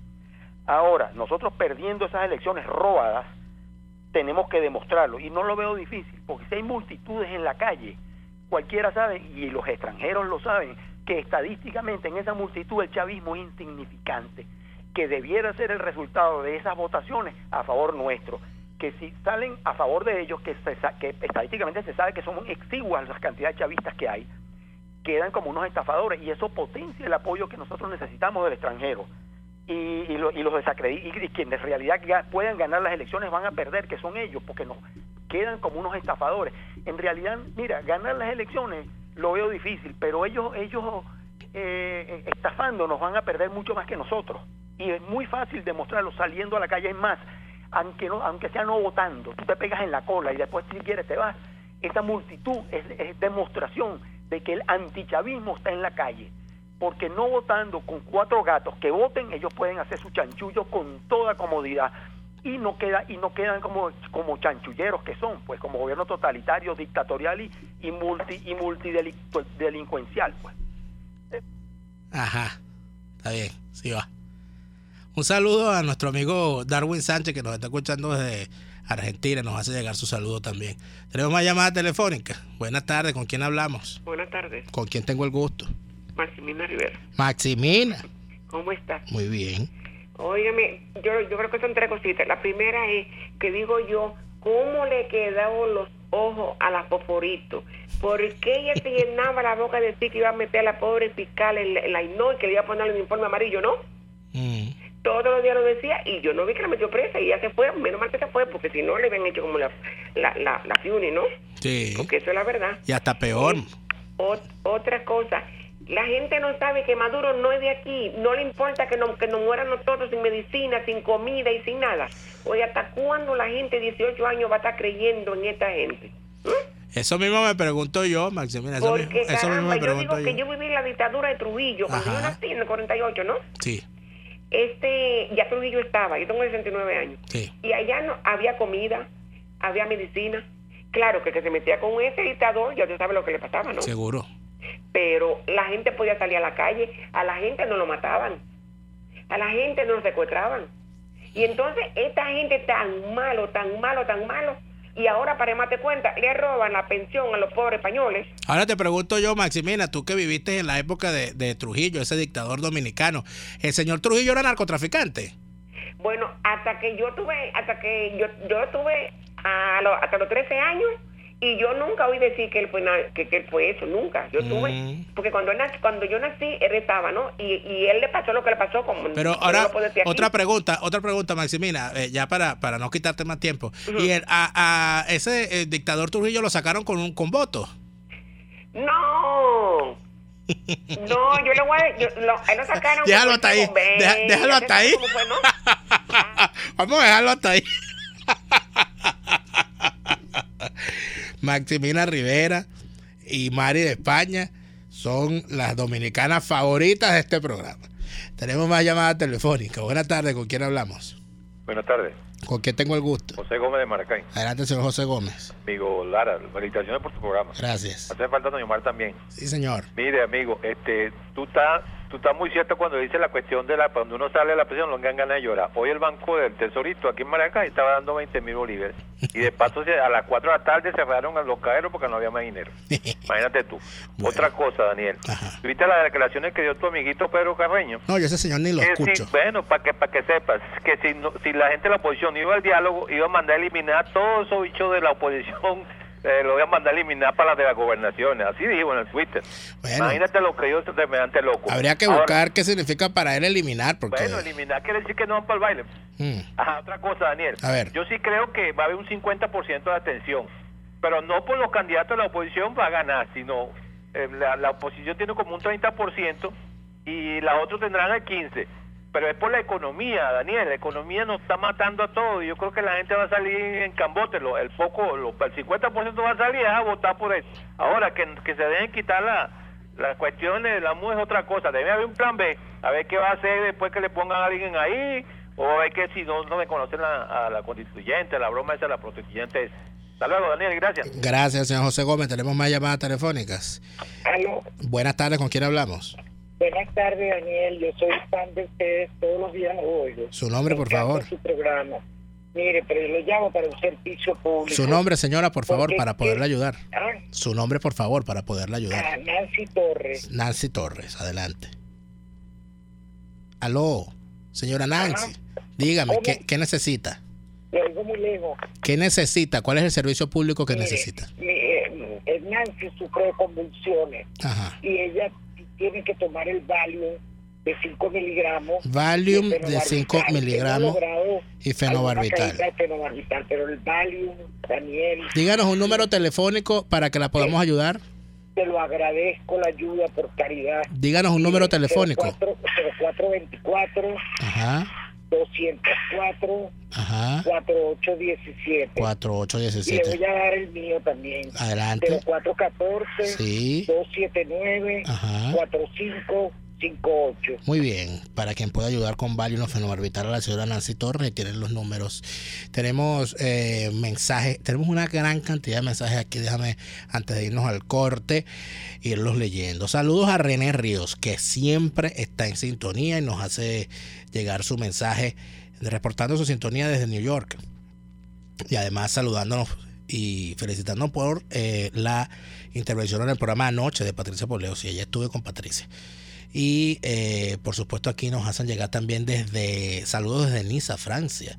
Ahora, nosotros perdiendo esas elecciones robadas, tenemos que demostrarlo. Y no lo veo difícil, porque si hay multitudes en la calle, cualquiera sabe, y los extranjeros lo saben, que estadísticamente en esa multitud el chavismo es insignificante, que debiera ser el resultado de esas votaciones a favor nuestro, que si salen a favor de ellos, que, se que estadísticamente se sabe que son exiguas las cantidades chavistas que hay, quedan como unos estafadores y eso potencia el apoyo que nosotros necesitamos del extranjero. Y, y, lo- y los desacredita y quienes en realidad puedan ganar las elecciones van a perder que son ellos porque nos quedan como unos estafadores. En realidad mira ganar las elecciones lo veo difícil pero ellos ellos eh, estafando nos van a perder mucho más que nosotros y es muy fácil demostrarlo saliendo a la calle. Es más aunque aunque sea no votando tú te pegas en la cola y después si quieres te vas. Esta multitud es, es demostración de que el antichavismo está en la calle porque no votando con cuatro gatos que voten ellos pueden hacer su chanchullo con toda comodidad. Y no queda y no quedan como como chanchulleros que son pues como gobierno totalitario dictatorial y, y multi y multidelincuencial pues. Ajá. Está bien, sí va. Un saludo a nuestro amigo Darwin Sánchez que nos está escuchando desde Argentina. Nos hace llegar su saludo también. Tenemos más llamada telefónica. Buenas tardes, ¿con quién hablamos? Buenas tardes, ¿Con quién tengo el gusto? Maximina Rivera. Maximina. ¿Cómo estás? Muy bien. Óigame, yo, yo creo que son tres cositas. La primera es que digo yo, ¿cómo le quedaron los ojo a la Foforito. ¿Por qué ella se llenaba la boca de decir que iba a meter a la pobre fiscal en la, en la INOI, que le iba a poner un informe amarillo, no? Mm. Todos los días lo decía y yo no vi que la metió presa y ella se fue, menos mal que se fue, porque si no le habían hecho como la, la, la, la Fiuni, ¿no? Sí. Porque eso es la verdad. Y hasta peor. Ot- otra cosa, la gente no sabe que Maduro no es de aquí, no le importa que, no, que nos mueran nosotros sin medicina, sin comida y sin nada. Oye, ¿hasta cuándo la gente de 18 años va a estar creyendo en esta gente? Eso mismo me pregunto yo, Maximina. Eso, mismo, Porque eso mismo caramba, me yo digo pregunto que yo. yo viví la dictadura de Trujillo, cuando Ajá. yo nací en el 48, ¿no? Sí, Este, ya Trujillo estaba, yo tengo 69 años. sí. Y allá no había comida, había medicina. Claro que que se metía con ese dictador, ya tú sabes lo que le pasaba, ¿no? Seguro. Pero la gente podía salir a la calle, a la gente no lo mataban, a la gente no lo secuestraban. Y entonces esta gente tan malo, tan malo, tan malo, y ahora para más te cuenta, le roban la pensión a los pobres españoles. Ahora te pregunto yo, Maximina, tú que viviste en la época de, de Trujillo, ese dictador dominicano, ¿el señor Trujillo era narcotraficante? Bueno, hasta que yo tuve, hasta que yo, yo tuve a lo- hasta los 13 años y yo nunca oí decir que él fue que, que él fue eso, nunca. Yo tuve, Mm. porque cuando él cuando yo nací él estaba, ¿no? Y, y él le pasó lo que le pasó como Pero ahora, otra pregunta, otra pregunta, Maximina, eh, ya para, para no quitarte más tiempo. Y el- a, a ese eh, dictador Trujillo lo sacaron con, un, con votos. No. No, yo le voy a. Yo, lo, a él lo sacaron. Déjalo hasta ahí, deja- déjalo hasta ahí. cómo fue, ¿no? Vamos a dejarlo hasta ahí. Maximina Rivera y Mari de España son las dominicanas favoritas de este programa. Tenemos más llamadas telefónicas. Buenas tardes, ¿con quién hablamos? Buenas tardes, ¿Con quién tengo el gusto? José Gómez de Maracay. Adelante, señor José Gómez. Amigo Lara, felicitaciones por tu programa. Gracias. Hace falta Omar también. Sí, señor. Mire, amigo, este, tú estás tú estás muy cierto cuando dice la cuestión de la cuando uno sale de la prisión, lo dan ganas de llorar. Hoy el Banco del Tesorito aquí en Maracay estaba dando 20 mil bolívares. Y de paso a las 4 de la tarde cerraron a los cajeros porque no había más dinero. Imagínate tú. Otra cosa, Daniel. ¿Viste las declaraciones que dio tu amiguito Pedro Carreño? No, yo ese señor ni lo Que si- escucho. bueno, para que para que sepas que si no- si la gente de la oposición iba al diálogo, iba a mandar a eliminar a todos esos bichos de la oposición, eh, lo iba a mandar a eliminar para las de las gobernaciones. Así dijo en el Twitter. Imagínate lo que yo semejante loco. Habría que Ahora, buscar qué significa para él eliminar, porque... Bueno, eliminar quiere decir que no van para el baile. Mm, Ajá, otra cosa, Daniel. A ver. Yo sí creo que va a haber un 50% de atención, pero no por los candidatos de la oposición va a ganar, sino eh, la, la oposición tiene como un 30% y la otros tendrán el 15%. Pero es por la economía, Daniel. La economía nos está matando a todos. y Yo creo que la gente va a salir en cambote. Lo- el poco, lo- el 50% va a salir a votar por eso. Ahora, que, que se dejen quitar la, las cuestiones de la MU es otra cosa. Debe haber un plan B. A ver qué va a hacer después que le pongan a alguien ahí. O a ver que si no, no me conocen a, a la constituyente, la broma esa, la prostituyente esa. Hasta luego, Daniel. Gracias. Gracias, señor José Gómez. Tenemos más llamadas telefónicas. Aló. Buenas tardes, ¿con quién hablamos? Buenas tardes, Daniel. Yo soy fan de ustedes. Todos los días los oigo. Su nombre, por favor. Su programa. Mire, pero yo lo llamo para un servicio público. Su nombre, señora, por favor, Porque para poderle quiero- ayudar. Ah, Su nombre, por favor, para poderle ah, ayudar. Nancy Torres. Nancy Torres, adelante. Aló, señora Nancy. Dígame. ¿qué, qué necesita? Lo oigo muy lejos. ¿Qué necesita? ¿Cuál es el servicio público que Mire, necesita? mi- eh, eh, Nancy sufre de convulsiones Ajá. y ella tiene que tomar el Valium de 5 miligramos. Valium de de 5 fenobarbital. miligramos y fenobarbital. pero el Valium, Daniel, Díganos un número telefónico para que la podamos ayudar. te lo agradezco la ayuda por caridad. Díganos un número telefónico. 04, 0424 Ajá, 204 ajá. 4817. Y le 4817. voy a dar el mío también. Adelante. 0414 Sí. 279 Ajá. 4558. Muy bien, para quien pueda ayudar con Valium fenobarbital a la señora Nancy Torres, tienen los números. Tenemos eh, mensajes, tenemos una gran cantidad de mensajes aquí, déjame antes de irnos al corte, irlos leyendo. Saludos a René Ríos, que siempre está en sintonía y nos hace llegar su mensaje, reportando su sintonía desde New York. Y además saludándonos y felicitándonos por eh, la intervención en el programa anoche de Patricia Poleo. Si ella estuve con Patricia. Y eh, por supuesto aquí nos hacen llegar también desde saludos desde Niza, Francia.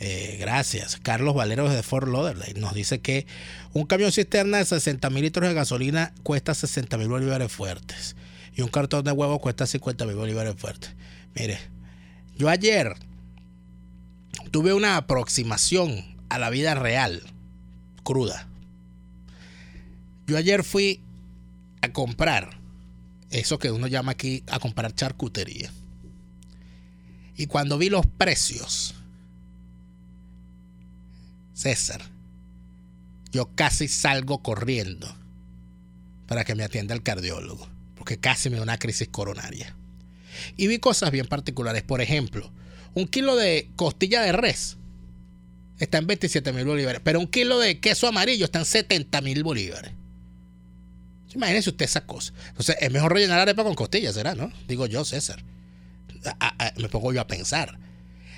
Eh, gracias. Carlos Valero de Fort Lauderdale nos dice que un camión cisterna de 60 mil litros de gasolina cuesta 60 mil bolívares fuertes. Y un cartón de huevos cuesta 50 mil bolívares fuertes. Mire, yo ayer tuve una aproximación a la vida real, cruda. Yo ayer fui a comprar eso que uno llama aquí a comprar charcutería. Y cuando vi los precios, César, yo casi salgo corriendo para que me atienda el cardiólogo, porque casi me da una crisis coronaria. Y vi cosas bien particulares. Por ejemplo, un kilo de costilla de res está en 27 mil bolívares, pero un kilo de queso amarillo está en 70 mil bolívares. Imagínese usted esa cosa. Entonces, es mejor rellenar arepa con costillas, ¿será? ¿No? Digo yo, César. me pongo yo a pensar.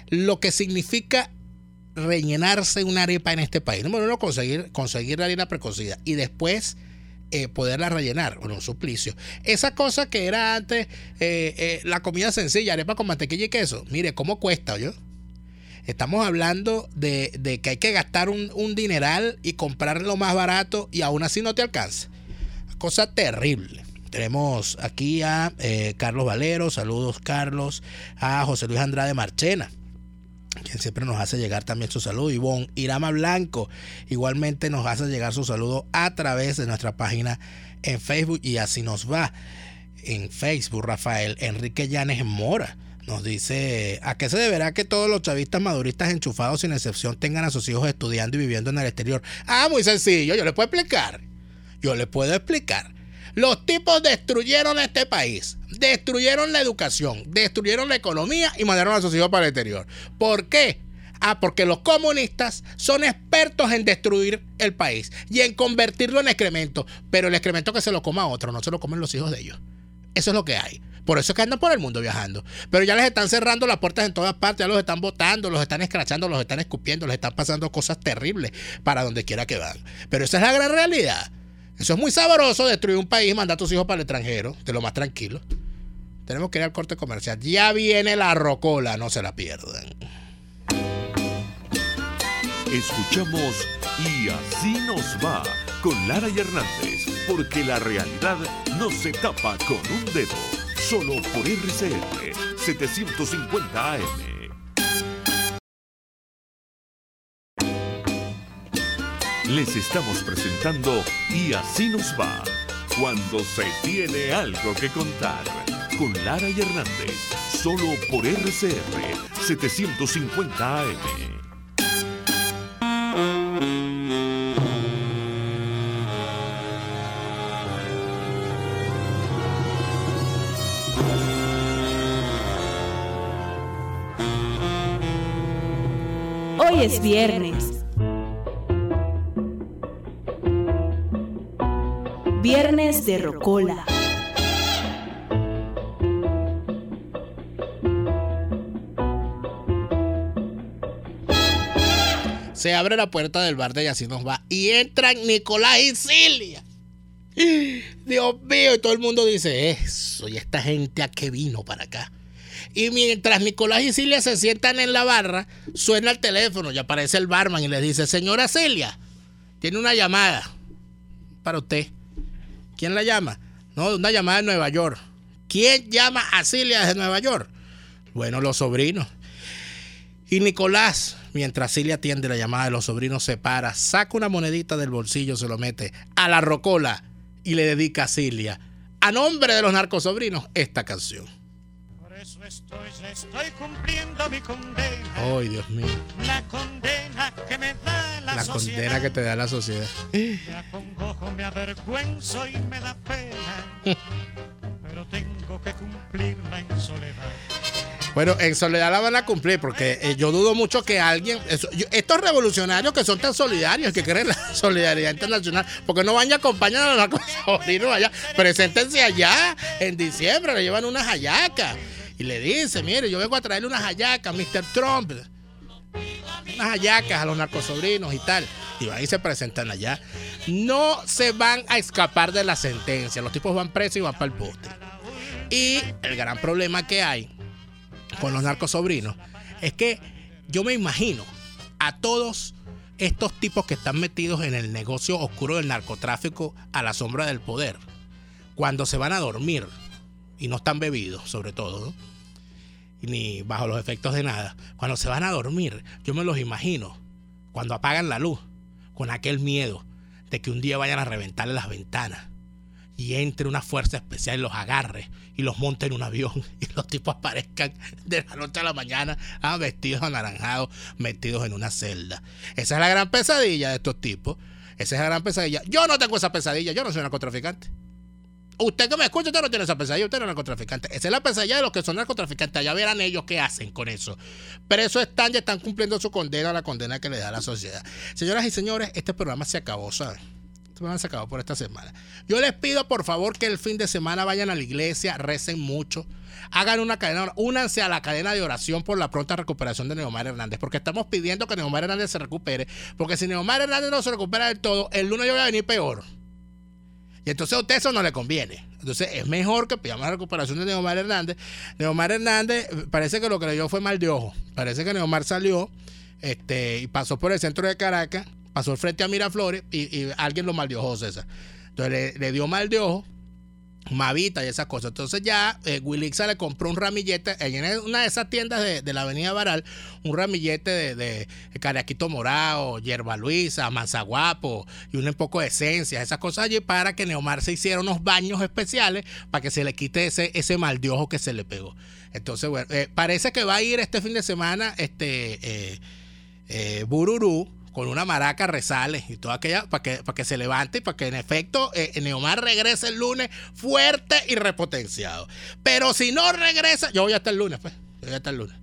Lo que significa rellenarse una arepa en este país. Número uno, conseguir, conseguir la harina precocida y después eh, poderla rellenar. Bueno, un suplicio. Esa cosa que era antes eh, eh, la comida sencilla, arepa con mantequilla y queso. Mire, ¿cómo cuesta, yo? Estamos hablando de, que hay que gastar un dineral y comprar lo más barato y aún así no te alcanza cosa terrible. Tenemos aquí a eh, Carlos Valero, saludos Carlos, a José Luis Andrade Marchena, quien siempre nos hace llegar también su saludo, Ivonne Irama Blanco, igualmente nos hace llegar su saludo a través de nuestra página en Facebook y así nos va. En Facebook, Rafael Enrique Llanes Mora nos dice, ¿a qué se deberá que todos los chavistas maduristas enchufados sin excepción tengan a sus hijos estudiando y viviendo en el exterior? Ah, muy sencillo, yo le puedo explicar. Yo le puedo explicar. Los tipos destruyeron este país, destruyeron la educación, destruyeron la economía y mandaron a sus hijos para el exterior. ¿Por qué? Ah, porque los comunistas son expertos en destruir el país y en convertirlo en excremento. Pero el excremento que se lo coma a otro, no se lo comen los hijos de ellos. Eso es lo que hay. Por eso es que andan por el mundo viajando. Pero ya les están cerrando las puertas en todas partes, ya los están botando, los están escrachando, los están escupiendo, les están pasando cosas terribles para donde quiera que van. Pero esa es la gran realidad. Eso es muy sabroso, destruir un país y mandar a tus hijos para el extranjero, de lo más tranquilo. Tenemos que ir al corte comercial. Ya viene la rocola, no se la pierdan. Escuchamos Y así nos va con Lara y Hernández, porque la realidad no se tapa con un dedo, solo por RCR 750 AM. Les estamos presentando Y así nos va, cuando se tiene algo que contar, con Lara y Hernández, solo por RCR 750 AM. Hoy es viernes Viernes de Rocola. Se abre la puerta del bar de y así nos va. Y entran Nicolás y Silvia. Dios mío, y todo el mundo dice eso. Y esta gente a qué vino para acá. Y mientras Nicolás y Silvia se sientan en la barra, suena el teléfono y aparece el barman y le dice, señora Celia, tiene una llamada para usted. ¿Quién la llama? No, una llamada de Nueva York. ¿Quién llama a Cilia desde Nueva York? Bueno, los sobrinos. Y Nicolás, mientras Cilia atiende la llamada de los sobrinos, se para, saca una monedita del bolsillo, se lo mete a la rocola y le dedica a Cilia, a nombre de los narcosobrinos, esta canción. Estoy, estoy cumpliendo mi condena. Ay, Dios mío. La condena que me da la, condena que te da la sociedad. Me acongojo, me avergüenzo y me da pena, pero tengo que cumplirla en soledad. Bueno, en soledad la van a cumplir porque eh, yo dudo mucho que alguien, estos revolucionarios que son tan solidarios, que creen la solidaridad internacional, porque no van a acompañar a los sobrinos allá, preséntense allá en diciembre, le llevan unas hallacas y le dice, mire, yo vengo a traerle unas hallacas, Mr. Trump unas hallacas a los narcosobrinos y tal. Y y se presentan allá. No se van a escapar de la sentencia. Los tipos van presos y van para el poste. Y el gran problema que hay con los narcosobrinos es que yo me imagino a todos estos tipos que están metidos en el negocio oscuro del narcotráfico a la sombra del poder, cuando se van a dormir y no están bebidos, sobre todo, ni bajo los efectos de nada, cuando se van a dormir, yo me los imagino, cuando apagan la luz, con aquel miedo de que un día vayan a reventarle las ventanas y entre una fuerza especial y los agarre y los monte en un avión y los tipos aparezcan de la noche a la mañana ah, vestidos anaranjados, metidos en una celda. Esa es la gran pesadilla de estos tipos. Esa es la gran pesadilla. Yo no tengo esa pesadilla, yo no soy narcotraficante. Usted que me escucha, usted no tiene esa pesadilla, usted no es narcotraficante. Esa es la pesadilla de los que son narcotraficantes. Ya verán ellos qué hacen con eso. Pero eso están, ya están cumpliendo su condena, la condena que le da la sociedad. Señoras y señores, este programa se acabó, ¿saben? Programa se acabó por esta semana. Yo les pido, por favor, que el fin de semana vayan a la iglesia, recen mucho, hagan una cadena, únanse a la cadena de oración por la pronta recuperación de Neomar Hernández, porque estamos pidiendo que Neomar Hernández se recupere, porque si Neomar Hernández no se recupera del todo, el lunes yo voy a venir peor. Entonces a usted eso no le conviene. Entonces es mejor que pidamos la recuperación de Neomar Hernández. Neomar Hernández parece que lo que le dio fue mal de ojo. Parece que Neomar salió este, y pasó por el centro de Caracas, pasó frente a Miraflores y, alguien lo mal de ojo, César. Entonces le dio mal de ojo Mavita y esas cosas. Entonces ya eh, Wilixa le compró un ramillete en una de esas tiendas de, de la Avenida Baral, un ramillete de, de caraquito morado, hierba luisa, manzaguapo y un poco de esencia, esas cosas allí para que Neomar se hiciera unos baños especiales para que se le quite ese, ese mal de ojo que se le pegó. Entonces, bueno, eh, parece que va a ir este fin de semana este eh, eh, Bururú con una maraca resale y toda aquella para que, para que se levante y para que en efecto eh, Neomar regrese el lunes fuerte y repotenciado. Pero si no regresa, yo voy hasta el lunes, pues. Yo voy hasta el lunes.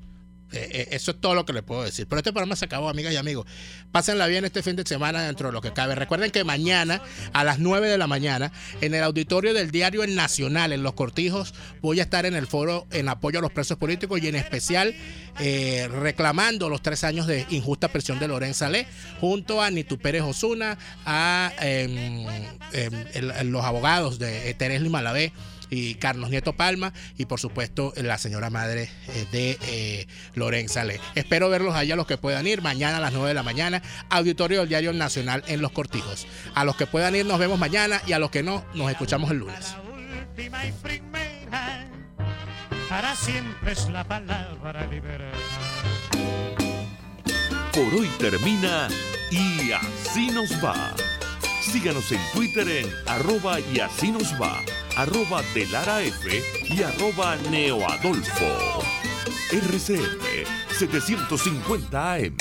Eh, eh, eso es todo lo que le puedo decir. Pero este programa se acabó, amigas y amigos. Pásenla bien este fin de semana dentro de lo que cabe. Recuerden que mañana a las 9 de la mañana en el auditorio del diario El Nacional, en Los Cortijos, voy a estar en el foro en apoyo a los presos políticos y en especial eh, reclamando los tres años de injusta prisión de Lorenza Le, junto a Nitu Pérez Osuna, a em, em, los abogados de Teresli Malavé y Carlos Nieto Palma y por supuesto la señora madre eh, de eh, Lorenza Le. Espero verlos allá los que puedan ir mañana a las 9 de la mañana, auditorio del Diario Nacional en Los Cortijos. A los que puedan ir nos vemos mañana y a los que no nos escuchamos el lunes. última y primera, para siempre es la palabra libertad. Por hoy termina y así nos va. Síganos en Twitter en arroba y así nos va, arroba de Lara F y arroba Neoadolfo. RCR 750 AM.